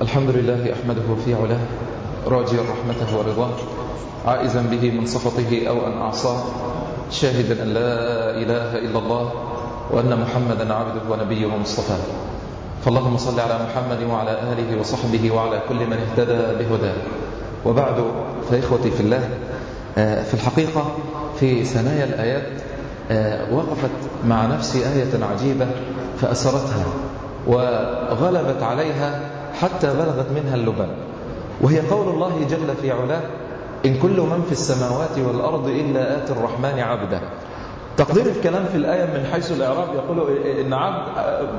الحمد لله أحمده في علاه راجيا رحمته ورضاه عائزا به من سخطه أو أن أعصاه شاهدا أن لا إله إلا الله وأن محمدا عبده ونبيه مصطفاه فاللهم صل على محمد وعلى آله وصحبه وعلى كل من اهتدى بهداه. وبعد فإخوتي في الله في الحقيقة في ثنايا الآيات وقفت مع نفسي آية عجيبة فأسرتها وغلبت عليها حتى بلغت منها اللبن وهي قول الله جل في علاه إن كل من في السماوات والأرض إلا آت الرحمن عبدا تقدير الكلام في الآية من حيث الإعراب يقول إن عبد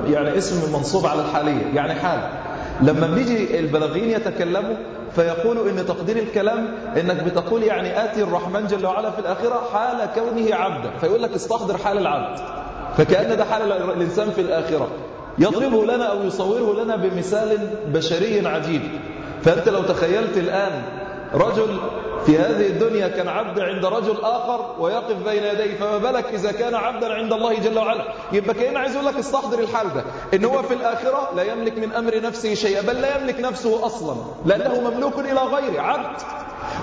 يعني اسم منصوب على الحالية يعني حال. لما بيجي البلاغيين يتكلموا فيقولوا إن تقدير الكلام إنك بتقول يعني آتي الرحمن جل وعلا في الآخرة حال كونه عبدا. فيقول لك استحضر حال العبد. فكأن ده حال الإنسان في الآخرة. يضربه لنا أو يصوره لنا بمثال بشري عجيب. فأنت لو تخيلت الآن رجل في هذه الدنيا كان عبد عند رجل آخر ويقف بين يديه فما بالك إذا كان عبدا عند الله جل وعلا؟ يبقى كأنه عايز يقول لك استحضر الحال ده. إن هو في الآخرة لا يملك من أمر نفسه شيئا بل لا يملك نفسه أصلا لأنه مملوك إلى غيره عبد.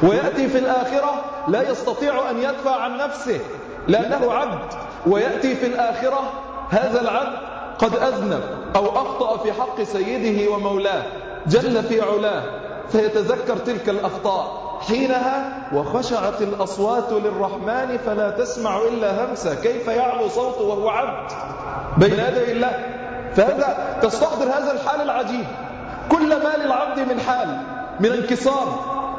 ويأتي في الآخرة لا يستطيع أن يدفع عن نفسه لأنه عبد. ويأتي في الآخرة هذا العبد قد أذنب أو أخطأ في حق سيده ومولاه جل في علاه فيتذكر تلك الأخطاء. حينها وخشعت الأصوات للرحمن فلا تسمع إلا همسا كيف يعلو صوته وهو عبد بين يدي الله؟ فهذا تستحضر هذا الحال العجيب. كل ما للعبد من حال من انكسار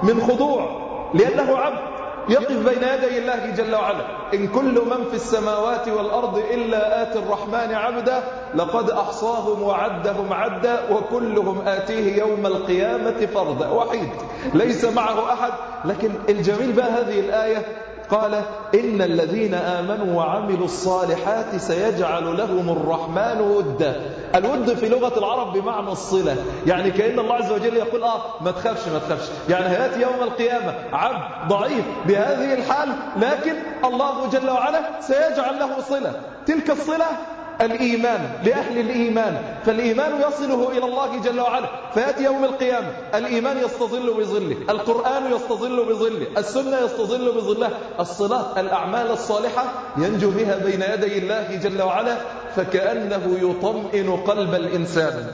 من خضوع لأنه عبد. يقف بين يدي الله جل وعلا. إن كل من في السماوات والأرض إلا آتي الرحمن عبدا لقد أحصاهم وعدهم عدا وكلهم آتيه يوم القيامة فردا. وحيد. ليس معه أحد. لكن الجميل بقى هذه الآية قال إن الذين آمنوا وعملوا الصالحات سيجعل لهم الرحمن ودا. الود في لغة العرب بمعنى الصلة. يعني كأن الله عز وجل يقول آه ما تخافش ما تخافش. يعني هيأتي يوم القيامة عبد ضعيف بهذه الحال لكن الله جل وعلا سيجعل له صلة. تلك الصلة الإيمان لأهل الإيمان. فالإيمان يصله إلى الله جل وعلا. فيأتي يوم القيامة الإيمان يستظل بظله القرآن يستظل بظله السنة يستظل بظله الصلاة الأعمال الصالحة ينجو بها بين يدي الله جل وعلا فكأنه يطمئن قلب الإنسان.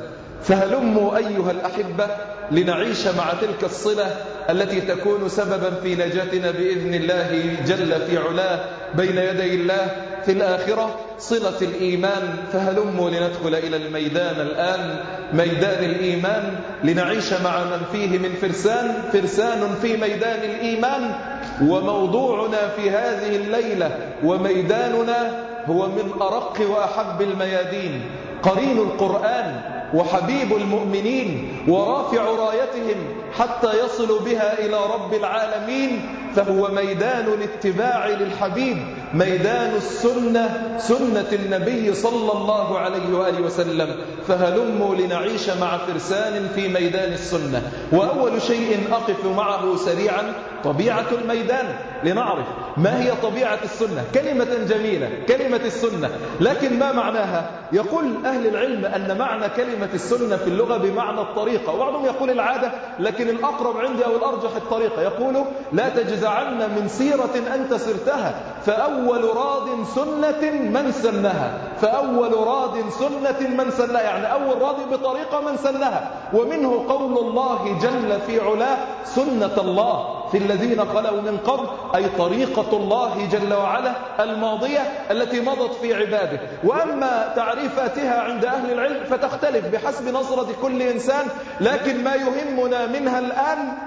فهلموا أيها الأحبة لنعيش مع تلك الصلة التي تكون سببا في نجاتنا بإذن الله جل في علاه بين يدي الله في الآخرة صلة الإيمان فهلموا لندخل إلى الميدان الآن. ميدان الإيمان لنعيش مع من فيه من فرسان. فرسان في ميدان الإيمان. وموضوعنا في هذه الليلة وميداننا هو من أرق وأحب الميادين. قرين القرآن وحبيب المؤمنين ورافع رايتهم حتى يصلوا بها إلى رب العالمين فهو ميدان الاتباع للحبيب. ميدان السنة سنة النبي صلى الله عليه وآله وسلم فهلموا لنعيش مع فرسان في ميدان السنة. وأول شيء أقف معه سريعا طبيعة الميدان لنعرف ما هي طبيعة السنة. كلمة جميلة كلمة السنة. لكن ما معناها؟ يقول أهل العلم أن معنى كلمة السنة في اللغة بمعنى الطريقة. وبعضهم يقول العادة لكن الأقرب عندي أو الأرجح الطريقة. يقول لا تجزعن من سيرة أنت سرتها فأول راد سنة من سنها. فأول راد سنة من سنها. يعني أول راد بطريقة من سنها. ومنه قول الله جل في علاه سنة الله في الذين خلوا من قبل أي طريقة الله جل وعلا الماضية التي مضت في عباده. وأما تعريفاتها عند أهل العلم فتختلف بحسب نظرة كل إنسان. لكن ما يهمنا منها الآن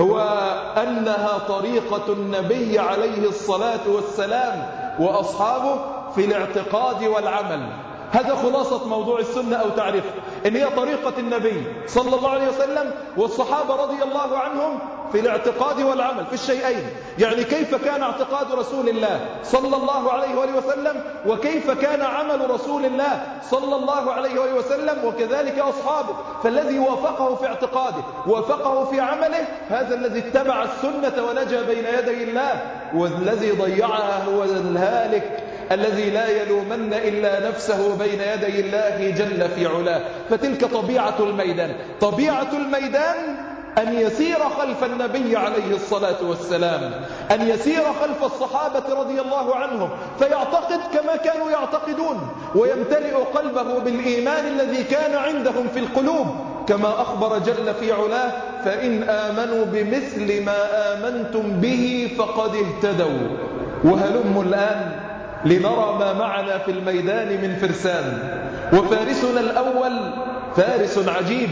هو أنها طريقة النبي عليه الصلاة والسلام وأصحابه في الاعتقاد والعمل. هذا خلاصة موضوع السنة أو تعريف. إن هي طريقة النبي صلى الله عليه وسلم والصحابة رضي الله عنهم في الاعتقاد والعمل في الشيئين. يعني كيف كان اعتقاد رسول الله صلى الله عليه وآله وسلم وكيف كان عمل رسول الله صلى الله عليه وآله وسلم وكذلك أصحابه. فالذي وافقه في اعتقاده وافقه في عمله هذا الذي اتبع السنة ونجا بين يدي الله والذي ضيعها هو الهالك الذي لا يلومن إلا نفسه بين يدي الله جل في علاه. فتلك طبيعة الميدان. طبيعة الميدان أن يسير خلف النبي عليه الصلاة والسلام. أن يسير خلف الصحابة رضي الله عنهم. فيعتقد كما كانوا يعتقدون. ويمتلئ قلبه بالإيمان الذي كان عندهم في القلوب. كما أخبر جل في علاه فإن آمنوا بمثل ما آمنتم به فقد اهتدوا. وهلم الآن لنرى ما معنا في الميدان من فرسان. وفارسنا الأول فارس عجيب.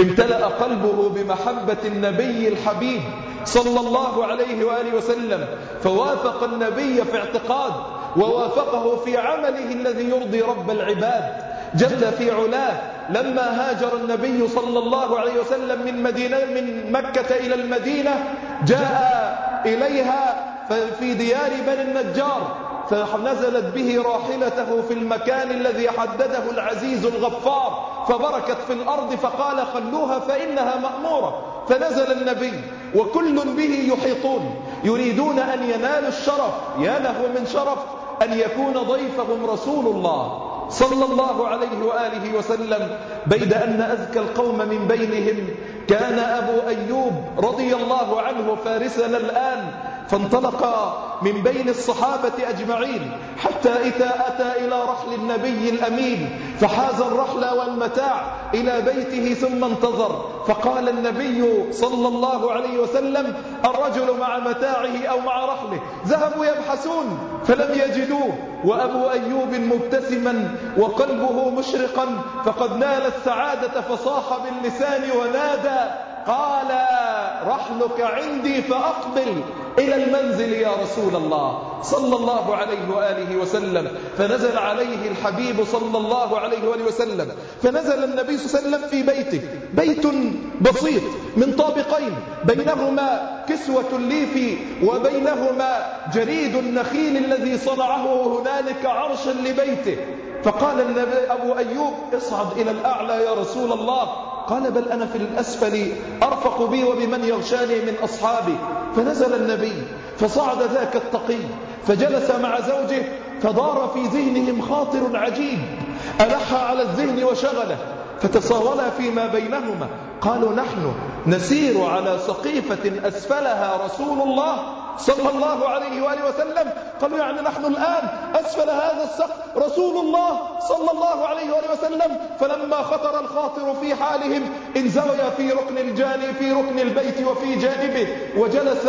امتلأ قلبه بمحبة النبي الحبيب صلى الله عليه وآله وسلم فوافق النبي في اعتقاد ووافقه في عمله الذي يرضي رب العباد. جل في علاه لما هاجر النبي صلى الله عليه وسلم من مدينة من مكة إلى المدينة جاء إليها في ديار بني النجار. فنزلت به راحلته في المكان الذي حدده العزيز الغفار فبركت في الأرض فقال خلوها فإنها مأمورة. فنزل النبي وكل به يحيطون يريدون أن ينالوا الشرف. يا له من شرف أن يكون ضيفهم رسول الله. صلى الله عليه وآله وسلم. بيد أن أذكى القوم من بينهم كان أبو أيوب رضي الله عنه فارسنا الآن. فانطلق من بين الصحابة أجمعين حتى إذا أتى إلى رحل النبي الأمين فحاز الرحل والمتاع إلى بيته ثم انتظر. فقال النبي صلى الله عليه وسلم الرجل مع متاعه أو مع رحله ذهبوا يبحثون فلم يجدوه. وأبو أيوب مبتسما وقلبه مشرقا فقد نال السعادة فصاح باللسان ونادى قال رحلك عندي فأقبل إلى المنزل يا رسول الله. صلى الله عليه وآله وسلم. فنزل عليه الحبيب صلى الله عليه وآله وسلم. فنزل النبي صلى الله عليه وسلم في بيته. بيت بسيط من طابقين. بينهما كسوة الليف وبينهما جريد النخيل الذي صنعه هنالك عرشا لبيته. فقال النبي أبو أيوب اصعد إلى الأعلى يا رسول الله. قال بل أنا في الأسفل أرفق بي وبمن يغشاني من أصحابي. فنزل النبي فصعد ذاك التقي فجلس مع زوجه فدار في ذهنهم خاطر عجيب. ألح على الذهن وشغله فتساولا فيما بينهما. قالوا نحن نسير على سقيفة أسفلها رسول الله. صلى الله عليه وآله وسلم. قالوا يعني نحن الآن أسفل هذا السقف. رسول الله صلى الله عليه وآله وسلم فلما خطر الخاطر في حالهم انزوي في ركن الجاني في ركن البيت وفي جانبه وجلس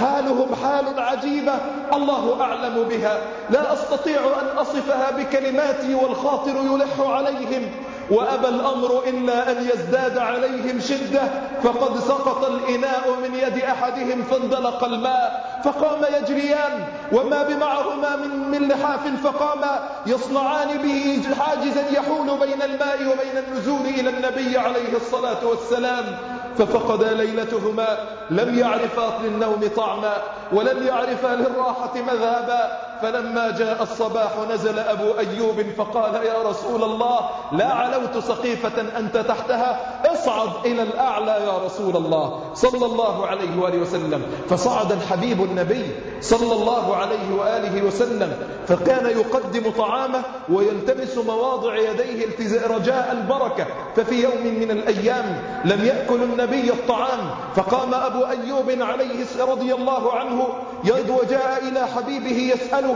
حالهم حال عجيبة. الله أعلم بها. لا أستطيع أن أصفها بكلماتي والخاطر يلح عليهم. وأبى الأمر إلا أن يزداد عليهم شدة فقد سقط الإناء من يد أحدهم فاندلق الماء فقام يجريان وما بمعهما من, من لحاف فقام يصنعان به حاجزا يحول بين الماء وبين النزول إلى النبي عليه الصلاة والسلام. ففقدا ليلتهما لم يعرفا للنوم طعما ولم يعرفا للراحة مذهبا. فلما جاء الصباح نزل أبو أيوب فقال يا رسول الله لا علوت سقيفة أنت تحتها اصعد إلى الأعلى يا رسول الله. صلى الله عليه وآله وسلم. فصعد الحبيب النبي صلى الله عليه وآله وسلم فكان يقدم طعامه ويلتمس مواضع يديه رجاء البركة. ففي يوم من الأيام لم يأكل النبي الطعام فقام أبو أيوب عليه رضي الله عنه وجاء إلى حبيبه يسأله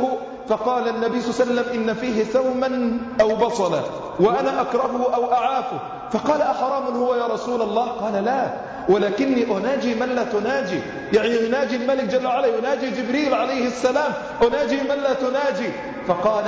فقال النبي صلى الله عليه وسلم إن فيه ثوما أو بصلا وأنا أكرهه أو أعافه. فقال أحرام هو يا رسول الله؟ قال لا. ولكني أناجي من لا تناجي. يعني يناجي الملك جل وعلا يناجي جبريل عليه السلام. أناجي من لا تناجي. فقال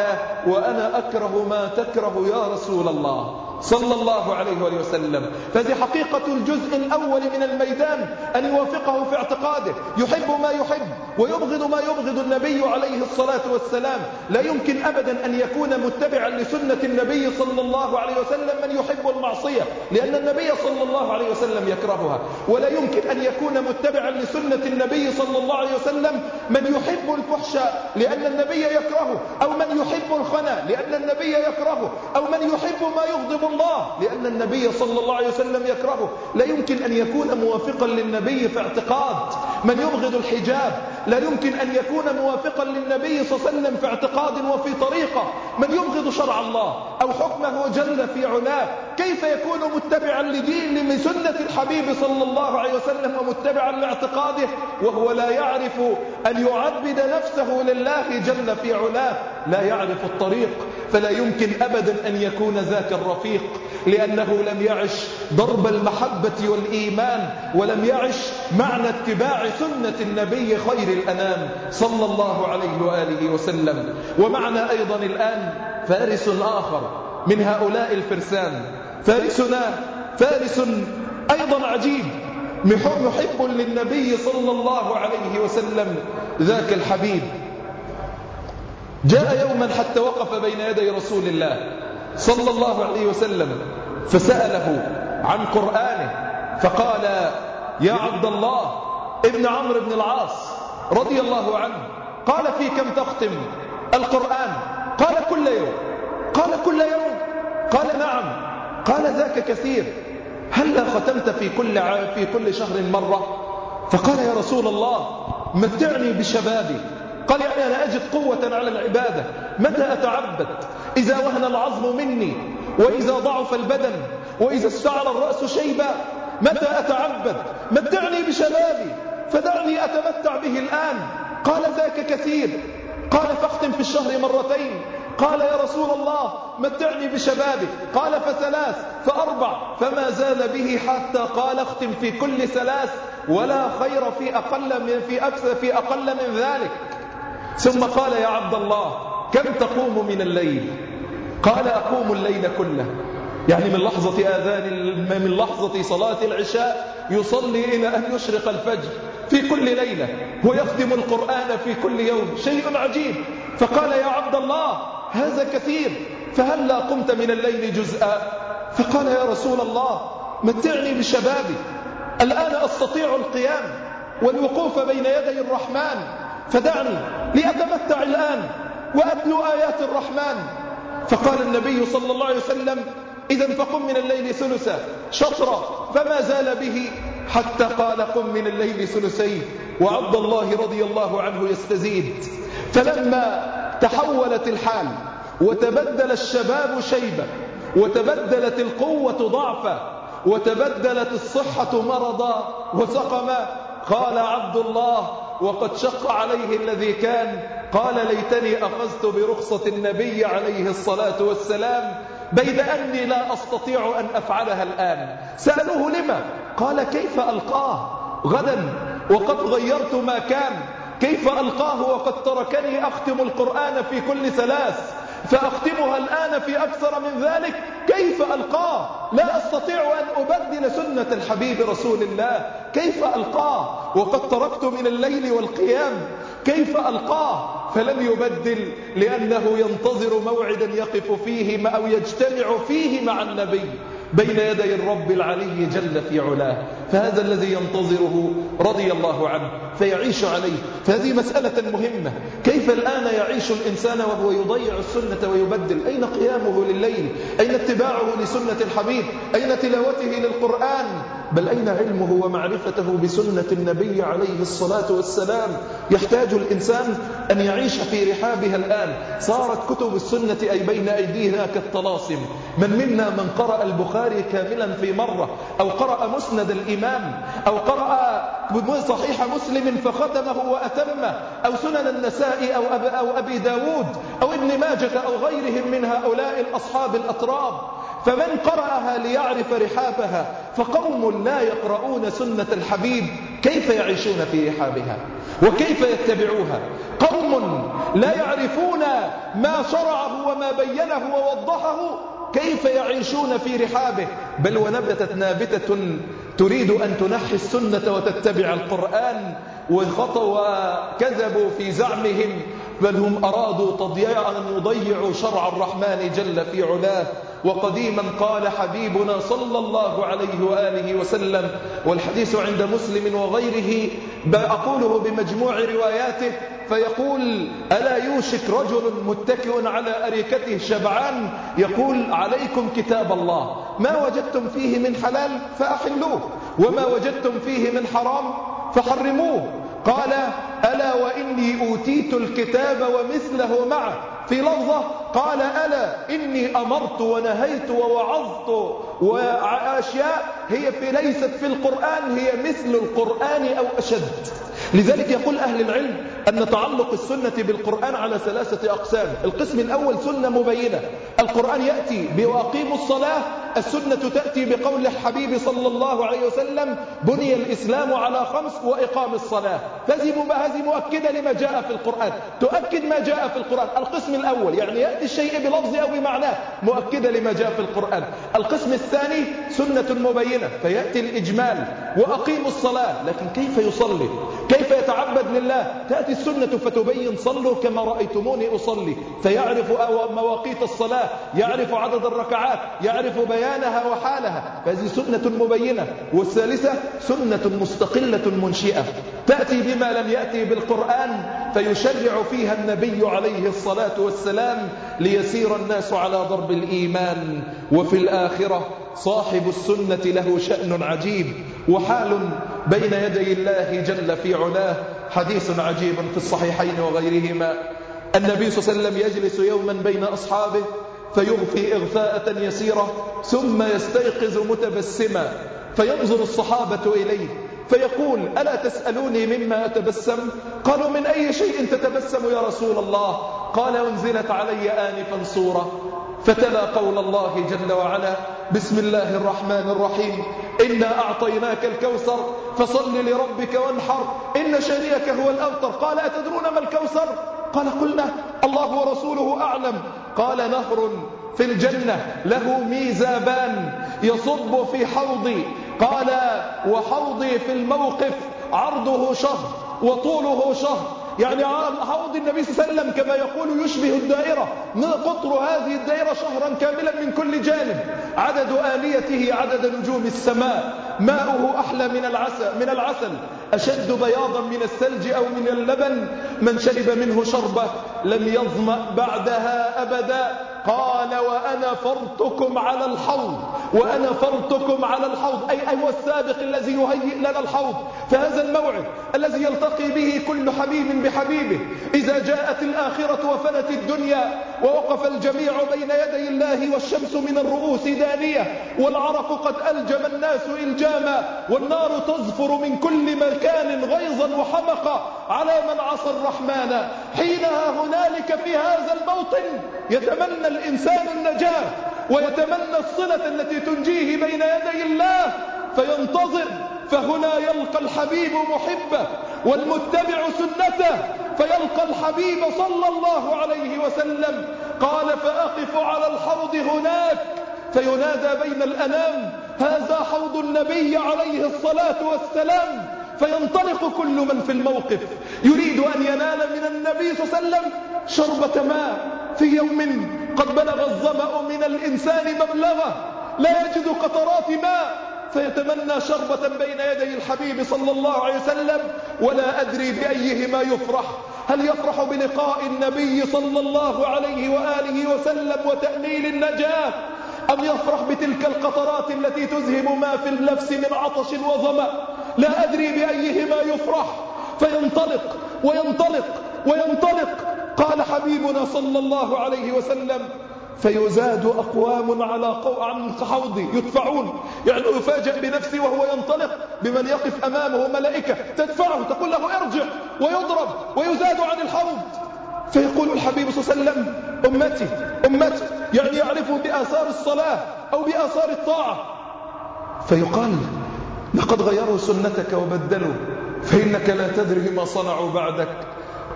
وأنا أكره ما تكره يا رسول الله. صلى الله عليه وآله وسلم. فهذه حقيقة الجزء الأول من الميدان أن يوافقه في اعتقاده. يحب ما يحب ويبغض ما يبغض النبي عليه الصلاة والسلام. لا يمكن أبدا أن يكون متبعا لسنة النبي صلى الله عليه وسلم من يحب المعصية لأن النبي صلى الله عليه وسلم يكرهها. ولا يمكن أن يكون متبعا لسنة النبي صلى الله عليه وسلم من يحب الفحش لأن النبي يكرهه أو من يحب الخنا لأن النبي يكرهه أو من يحب ما يغضب الله لأن النبي صلى الله عليه وسلم يكرهه. لا يمكن أن يكون موافقا للنبي في اعتقاد. من يبغض الحجاب؟ لا يمكن أن يكون موافقا للنبي صلى الله عليه وسلم في اعتقاد وفي طريقة. من يبغض شرع الله أو حكمه جل في علاه؟ كيف يكون متبعا لدين لسنة الحبيب صلى الله عليه وسلم ومتبعا لاعتقاده؟ وهو لا يعرف أن يعبد نفسه لله جل في علاه. لا يعرف الطريق. فلا يمكن أبدا أن يكون ذاك الرفيق لأنه لم يعش ضرب المحبة والإيمان ولم يعش معنى اتباع سنة النبي خير الأنام صلى الله عليه وآله وسلم. ومعنا أيضا الآن فارس آخر من هؤلاء الفرسان. فارسنا فارس أيضا عجيب محب للنبي صلى الله عليه وسلم ذاك الحبيب. جاء يوما حتى وقف بين يدي رسول الله صلى الله عليه وسلم فسأله عن قرآنه فقال يا عبد الله ابن عمرو بن العاص رضي الله عنه قال في كم تختم القرآن؟ قال كل يوم قال كل يوم قال نعم قال ذاك كثير هل ختمت في كل في كل شهر مرة؟ فقال يا رسول الله متعني بشبابي قال يعني أنا أجد قوة على العبادة. متى أتعبد؟ إذا وهن العظم مني وإذا ضعف البدن وإذا استعر الرأس شيبا متى أتعبد؟ متعني بشبابي فدعني أتمتع به الآن. قال ذاك كثير. قال فاختم في الشهر مرتين. قال يا رسول الله متعني بشبابي. قال فثلاث فأربع. فما زال به حتى قال اختم في كل ثلاث ولا خير في أقل من في أكثر في أقل من ذلك. ثم قال يا عبد الله كم تقوم من الليل؟ قال أقوم الليل كله. يعني من لحظة آذان من لحظة صلاة العشاء يصلي إلى أن يشرق الفجر في كل ليلة ويختم القرآن في كل يوم شيء عجيب. فقال يا عبد الله هذا كثير فهل لا قمت من الليل جزءا؟ فقال يا رسول الله متعني بشبابي الآن أستطيع القيام والوقوف بين يدي الرحمن. فدعني لأتمتع الآن وأتلو آيات الرحمن. فقال النبي صلى الله عليه وسلم إذا فقم من الليل ثلثا شطرا. فما زال به حتى قال قم من الليل ثلثين وعبد الله رضي الله عنه يستزيد. فلما تحولت الحال وتبدل الشباب شيبة وتبدلت القوة ضعفا وتبدلت الصحة مرضا وسقما قال عبد الله وقد شق عليه الذي كان قال ليتني أخذت برخصة النبي عليه الصلاة والسلام بيد أني لا أستطيع أن أفعلها الآن. سألوه لما؟ قال كيف ألقاه غدا وقد غيرت ما كان. كيف ألقاه وقد تركني أختم القرآن في كل ثلاث؟ فأختمها الآن في أكثر من ذلك. كيف ألقاه؟ لا أستطيع أن أبدل سنة الحبيب رسول الله. كيف ألقاه؟ وقد تركت من الليل والقيام. كيف ألقاه؟ فلم يبدل لأنه ينتظر موعدا يقف فيه أو يجتمع فيه مع النبي. بين يدي الرب العلي جل في علاه فهذا الذي ينتظره رضي الله عنه فيعيش عليه. فهذه مسألة مهمة. كيف الآن يعيش الإنسان وهو يضيع السنة ويبدل؟ أين قيامه لليل؟ أين اتباعه لسنة الحبيب؟ أين تلاوته للقرآن؟ بل أين علمه ومعرفته بسنة النبي عليه الصلاة والسلام؟ يحتاج الإنسان أن يعيش في رحابها الآن. صارت كتب السنة أي بين أيدينا كالطلاسم من منا من قرأ البخاري كاملا في مرة أو قرأ مسند الإمام أو قرأ صحيح مسلم فختمه وأتمه أو سنن النساء أو, أب أو أبي داود أو ابن ماجة أو غيرهم من هؤلاء الأصحاب الأطراب فمن قرأها ليعرف رحابها فقوم لا يقرؤون سنة الحبيب. كيف يعيشون في رحابها؟ وكيف يتبعوها؟ قوم لا يعرفون ما شرعه وما بينه ووضحه. كيف يعيشون في رحابه؟ بل ونبتت نابتة تريد أن تنحي السنة وتتبع القرآن. وخطوا وكذبوا في زعمهم. بل هم أرادوا تضييع أن يضيعوا شرع الرحمن جل في علاه. وقديما قال حبيبنا صلى الله عليه وآله وسلم والحديث عند مسلم وغيره أقوله بمجموع رواياته فيقول ألا يوشك رجل متكئ على أريكته شبعان؟ يقول عليكم كتاب الله ما وجدتم فيه من حلال فأحلوه وما وجدتم فيه من حرام فحرموه. قال ألا وإني أوتيت الكتاب ومثله معه في لفظة قال ألا إني أمرت ونهيت ووعظت وأشياء هي في ليست في القرآن هي مثل القرآن أو أشد. لذلك يقول أهل العلم أن تعلق السنة بالقرآن على ثلاثة أقسام. القسم الأول سنة مبينة. القرآن يأتي بواقيم الصلاة السنة تأتي بقول الحبيب صلى الله عليه وسلم بني الإسلام على خمس وإقام الصلاة. هذه مؤكدة لما جاء في القرآن. تؤكد ما جاء في القرآن. القسم الأول يعني يأتي الشيء بلفظ أو بمعناه مؤكدة لما جاء في القرآن. القسم الثاني سنة مبينة فيأتي الإجمال وأقيم الصلاة. لكن كيف يصلي؟ كيف يتعبد لله؟ تأتي السنة فتبين صلوا كما رأيتموني أصلي. فيعرف مواقيت الصلاة يعرف عدد الركعات يعرف بيانها وحالها. فهذه سنة مبينة. والثالثة سنة مستقلة منشئة. تأتي بما لم يأتي بالقرآن فيشرع فيها النبي عليه الصلاة والسلام ليسير الناس على ضرب الإيمان وفي الآخرة صاحب السنة له شأن عجيب وحال بين يدي الله جل في علاه. حديث عجيب في الصحيحين وغيرهما. النبي صلى الله عليه وسلم يجلس يوما بين أصحابه فيغفي إغفاءة يسيرة ثم يستيقظ متبسما فينظر الصحابة إليه. فيقول ألا تسألوني مما أتبسم؟ قالوا من أي شيء تتبسم يا رسول الله؟ قال أنزلت علي آنفا صورة. فتلا قول الله جل وعلا بسم الله الرحمن الرحيم. إنا أعطيناك الكوثر فصل لربك وانحر. إن شانئك هو الأبتر قال أتدرون ما الكوثر؟ قال قلنا الله ورسوله أعلم. قال نهر في الجنة له ميزابان يصب في حوضي. قال وحوضي في الموقف عرضه شهر وطوله شهر. يعني حوض النبي صلى الله عليه وسلم كما يقول يشبه الدائرة. قطر هذه الدائرة شهرا كاملا من كل جانب؟ عدد آليته عدد نجوم السماء. ماؤه أحلى من العسل, من العسل. أشد بياضا من الثلج أو من اللبن. من شرب منه شربة لم يظمأ بعدها أبدا. قال وأنا فرطكم على الحوض وأنا فرطكم على الحوض أي هو السابق الذي يهيئ لنا الحوض فهذا الموعد الذي يلتقي به كل حبيب بحبيبه إذا جاءت الآخرة وفنت الدنيا ووقف الجميع بين يدي الله والشمس من الرؤوس دانية والعرق قد ألجم الناس إلجاما والنار تزفر من كل مكان غيظا وحمقا على من عصى الرحمن. حينها هنالك في هذا الموطن يتمنى الإنسان النجاة ويتمنى الصلة التي تنجيه بين يدي الله فينتظر فهنا يلقى الحبيب محبة والمتبع سنته فيلقى الحبيب صلى الله عليه وسلم. قال فأقف على الحوض هناك. فينادى بين الأنام هذا حوض النبي عليه الصلاة والسلام. فينطلق كل من في الموقف. يريد أن ينال من النبي صلى الله عليه وسلم شربة ماء في يوم قد بلغ الظمأ من الإنسان مبلغه لا يجد قطرات ماء فيتمنى شربة بين يدي الحبيب صلى الله عليه وسلم ولا أدري بأيهما يفرح. هل يفرح بلقاء النبي صلى الله عليه وآله وسلم وتأميل النجاة أم يفرح بتلك القطرات التي تذهب ما في النفس من عطش وظمأ؟ لا أدري بأيهما يفرح. فينطلق وينطلق وينطلق حبيبنا صلى الله عليه وسلم فيزاد أقوام على. عن حوضي يدفعون. يعني يفاجأ بنفسه وهو ينطلق بمن يقف أمامه ملائكة تدفعه تقول له ارجع ويضرب ويزاد عن الحوض. فيقول الحبيب صلى الله عليه وسلم أمتي أمتي يعني يعرفه بآثار الصلاة أو بآثار الطاعة. فيقال لقد غيروا سنتك وبدلوا فإنك لا تدري ما صنعوا بعدك.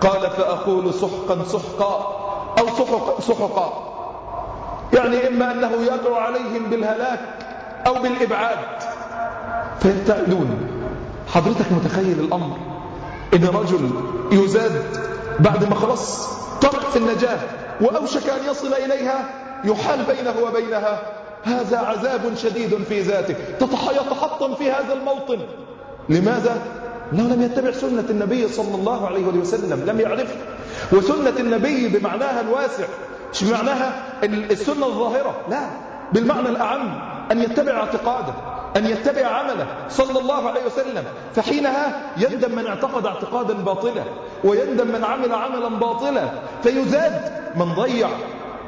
قال فأقول سحقا سحقا أو سحقا سحقا. يعني إما أنه يدعو عليهم بالهلاك أو بالإبعاد. فيبتعدون حضرتك متخيل الأمر؟ إن رجل يزاد بعد ما خلص طرق في النجاة وأوشك أن يصل إليها يحال بينه وبينها هذا عذاب شديد في ذاته يتحطم في هذا الموطن. لماذا؟ أنه لم يتبع سنة النبي صلى الله عليه وسلم لم يعرف. وسنة النبي بمعناها الواسع مش بمعناها السنة الظاهرة. لا بالمعنى الأعم أن يتبع اعتقاده أن يتبع عمله صلى الله عليه وسلم. فحينها يندم من اعتقد اعتقادا باطلا ويندم من عمل عملا باطلا فيزاد من ضيع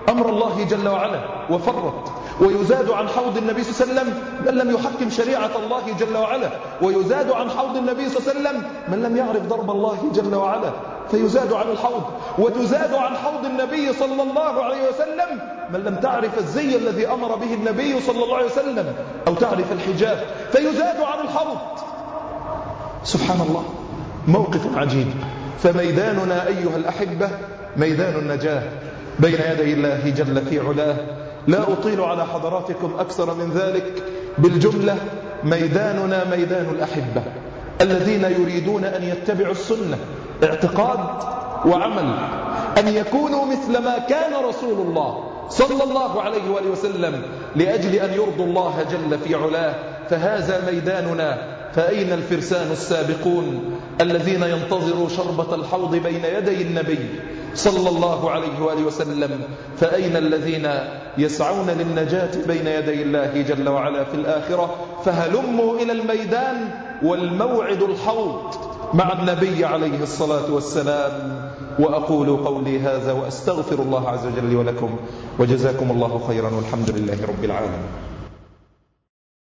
أمر الله جل وعلا وفرط. ويزاد عن حوض النبي صلى الله عليه وسلم من لم يحكم شريعة الله جل وعلا. ويزاد عن حوض النبي صلى الله عليه وسلم من لم يعرف ضرب الله جل وعلا. فيزاد عن الحوض. وتزاد عن حوض النبي صلى الله عليه وسلم من لم تعرف الزي الذي أمر به النبي صلى الله عليه وسلم. أو تعرف الحجاب. فيزاد عن الحوض. سبحان الله. موقف عجيب. فميداننا أيها الأحبة ميدان النجاة. بين يدي الله جل في علاه. لا أطيل على حضراتكم أكثر من ذلك بالجملة ميداننا ميدان الأحبة الذين يريدون أن يتبعوا السنة اعتقاد وعمل أن يكونوا مثل ما كان رسول الله صلى الله عليه وآله وسلم لأجل أن يرضوا الله جل في علاه فهذا ميداننا فأين الفرسان السابقون الذين ينتظروا شربة الحوض بين يدي النبي صلى الله عليه وآله وسلم فأين الذين يسعون للنجاة بين يدي الله جل وعلا في الآخرة؟ فهلموا إلى الميدان والموعد الحوض مع النبي عليه الصلاة والسلام. وأقول قولي هذا وأستغفر الله عز وجل ولكم وجزاكم الله خيرا والحمد لله رب العالمين.